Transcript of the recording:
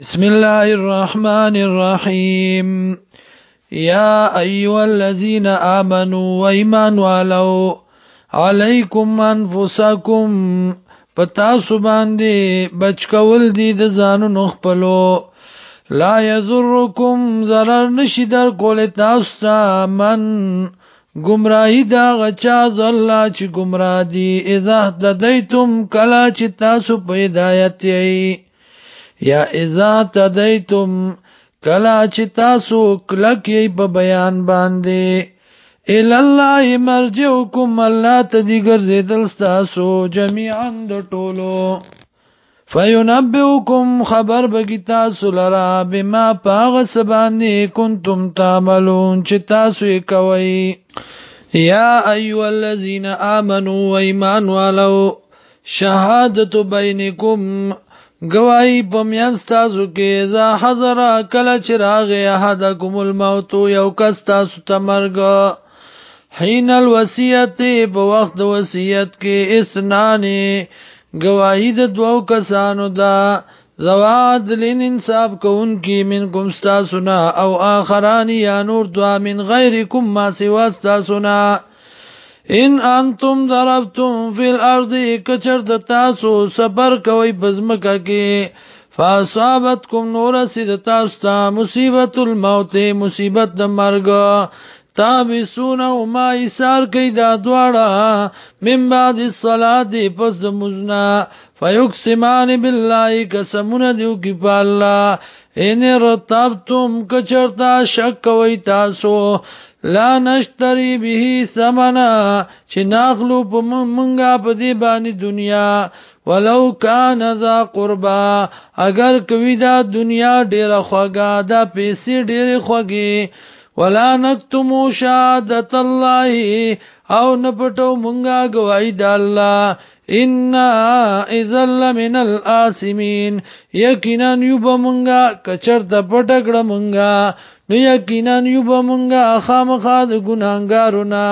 بسم الله الرحمن الرحيم يا أيها الذين آمنوا وإيمان ولو عليكم أنفسكم پتاسو باندې بچکول دي د ځانو نخپلو لا يزركم zarar نشي در کول تاسو ته من گمراهی دا غچا زلا چې گمراه دي اذا ددیتم کلا چې تاسو په هدایت یې یا اذا تدیتم کلا چې تاسو کلکې په بیان باندې ال الله مرجعکم الله تدی ګرځیدل تاسو جميعا د ټولو فینبئکم خبر بگی تاسو لرا بما پاغس باندې کنتم تعملون چې تاسو یې کوي یا ایو الذین آمنوا ایمان ولو شهادت بینکم گواہی پمیان ستاسو کې ذا حضر کله چراغ احد کوم الموت یو کس تاسو تمرګ حین الوصیت په وخت د وصیت کې اسنان گواہی د دوو کسانو دا زواد لین انصاف کون کی من کوم ستا سنا او اخران یا نور دوا من غیر کوم ما سوا ستا سنا ان انتم ضربتم فی الارض کچر د تاسو صبر کوي بزمکه کې فاصابتکم نور سید تاسو ته مصیبت الموت مصیبت د مرګ تابسون او ما ایثار کوي دا دواړه من بعد الصلاه پس د مزنا فیقسمان بالله قسمونه دیو کی په الله ان رتبتم کچرتا شک کوي تاسو لا نشتری به سمنا چې ناخلو په منګه په دې باندې دنیا ولو کان ذا قربا اگر کوي دا دنیا ډیره خوګه دا پیسې ډیره خوګي ولا نكتم شهادت الله او نپټو مونږه گواہی د الله ان اذل من الاسمين یقینا یوب مونږه کچر د پټګړه مونږه نو یقینا یوب مونږه خامخا د ګناهګارو نه